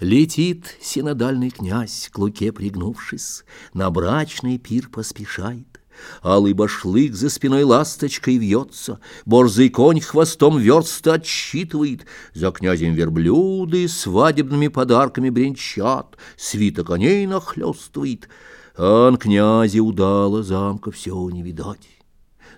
Летит синодальный князь, к луке пригнувшись, На брачный пир поспешает. Алый башлык за спиной ласточкой вьется, Борзый конь хвостом верста отсчитывает, За князем верблюды свадебными подарками бренчат, Свита коней нахлёстывает, Ан князе удала замка все не видать.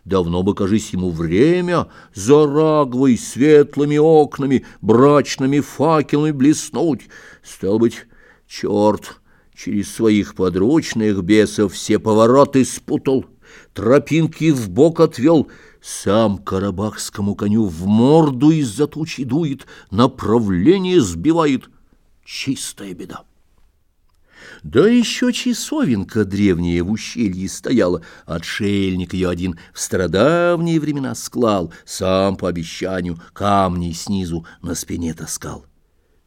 Давно бы, кажись, ему время за рагвой светлыми окнами, брачными факелами блеснуть. Стал быть, черт через своих подручных бесов все повороты спутал, тропинки в бок отвел, сам карабахскому коню в морду из-за тучи дует, направление сбивает. Чистая беда. Да еще часовенка древняя в ущелье стояла, отшельник ее один в стародавние времена склал, сам по обещанию камни снизу на спине таскал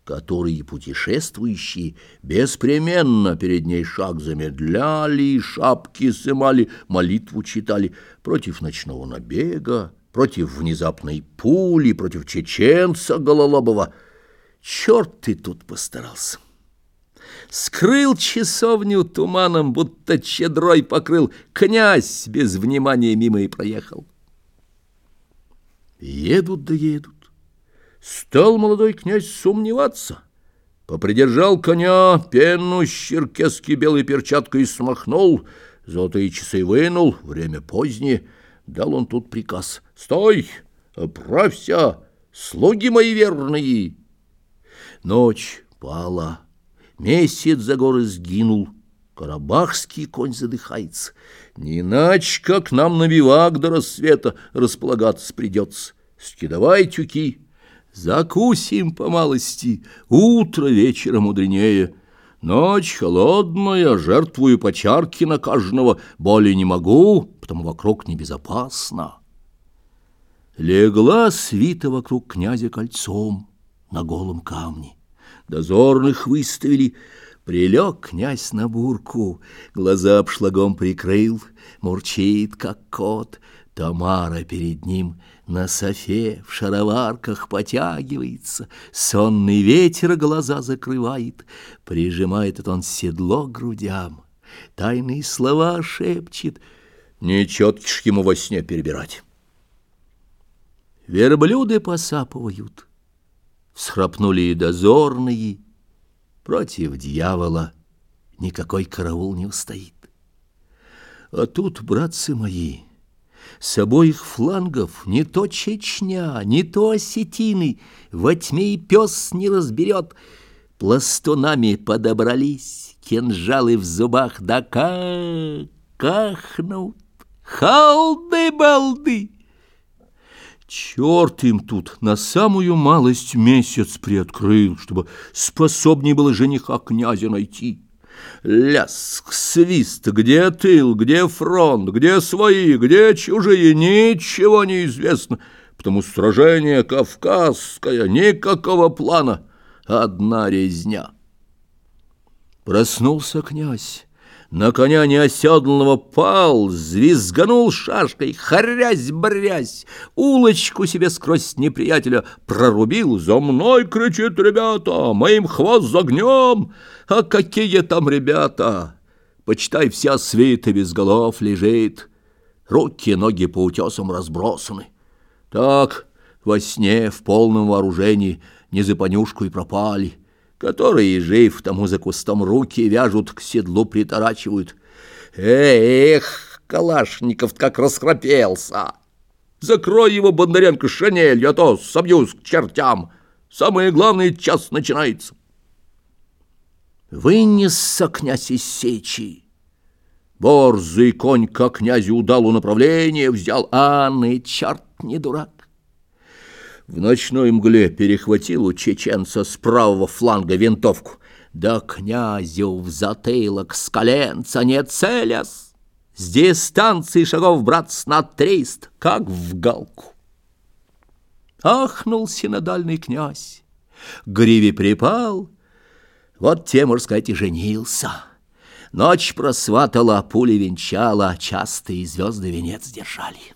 которые путешествующие беспременно перед ней шаг замедляли, шапки сымали, молитву читали против ночного набега, против внезапной пули, против чеченца Гололобова. Черт ты тут постарался! Скрыл часовню туманом, будто щедрой покрыл. Князь без внимания мимо и проехал. Едут да едут. Стал молодой князь сомневаться. Попридержал коня, пену с черкески белой перчаткой смахнул, золотые часы вынул, время позднее. Дал он тут приказ. «Стой! Оправься! Слуги мои верные!» Ночь пала. Месяц за горы сгинул, Карабахский конь задыхается. Не иначе, как нам на бивак до рассвета располагаться придется. Скидывай тюки, закусим по малости, утро вечера мудренее. Ночь холодная, жертвую по чарке на каждого, более не могу, потому вокруг небезопасно. Легла свита вокруг князя кольцом на голом камне дозорных выставили. Прилег князь на бурку, глаза обшлагом прикрыл, мурчит, как кот. Тамара перед ним на софе в шароварках потягивается, сонный ветер глаза закрывает, прижимает он седло грудям, тайные слова шепчет, нечетки ж ему во сне перебирать. Верблюды посапывают, всхрапнули и дозорные. Против дьявола никакой караул не устоит. А тут, братцы мои, с обоих флангов не то Чечня, не то осетины, во тьме и пес не разберет. Пластунами подобрались, кинжалы в зубах, да как кахнут. Халды-балды! Черт им тут на самую малость месяц приоткрыл, чтобы способнее было жениха князя найти. Ляск, свист, где тыл, где фронт, где свои, где чужие, ничего не известно, потому сражение кавказское, никакого плана, одна резня. Проснулся князь на коня неоседланного пал, звизганул шашкой, хорясь-брясь, улочку себе сквозь неприятеля прорубил. «За мной!» — кричит ребята, «моим хвост загнем!» А какие там ребята! Почитай, вся свита без голов лежит, руки и ноги по утесам разбросаны. Так во сне в полном вооружении не за понюшку и пропали — которые, жив, тому за кустом руки вяжут, к седлу приторачивают. Эх, Калашников как расхрапелся! Закрой его, Бондаренко, шинелью, а то собьюсь к чертям. Самое главное, час начинается. Вынесся князь из сечи. Борзый конь, как князю удалу направление, взял, а черт не дурак. В ночной мгле перехватил у чеченца с правого фланга винтовку. Да князю в затылок с коленца не целясь. С дистанции шагов, брат, на как в галку. Ахнул синодальный князь, гриве припал, вот тем, можно сказать, и женился. Ночь просватала, пули венчала, частые звезды венец держали.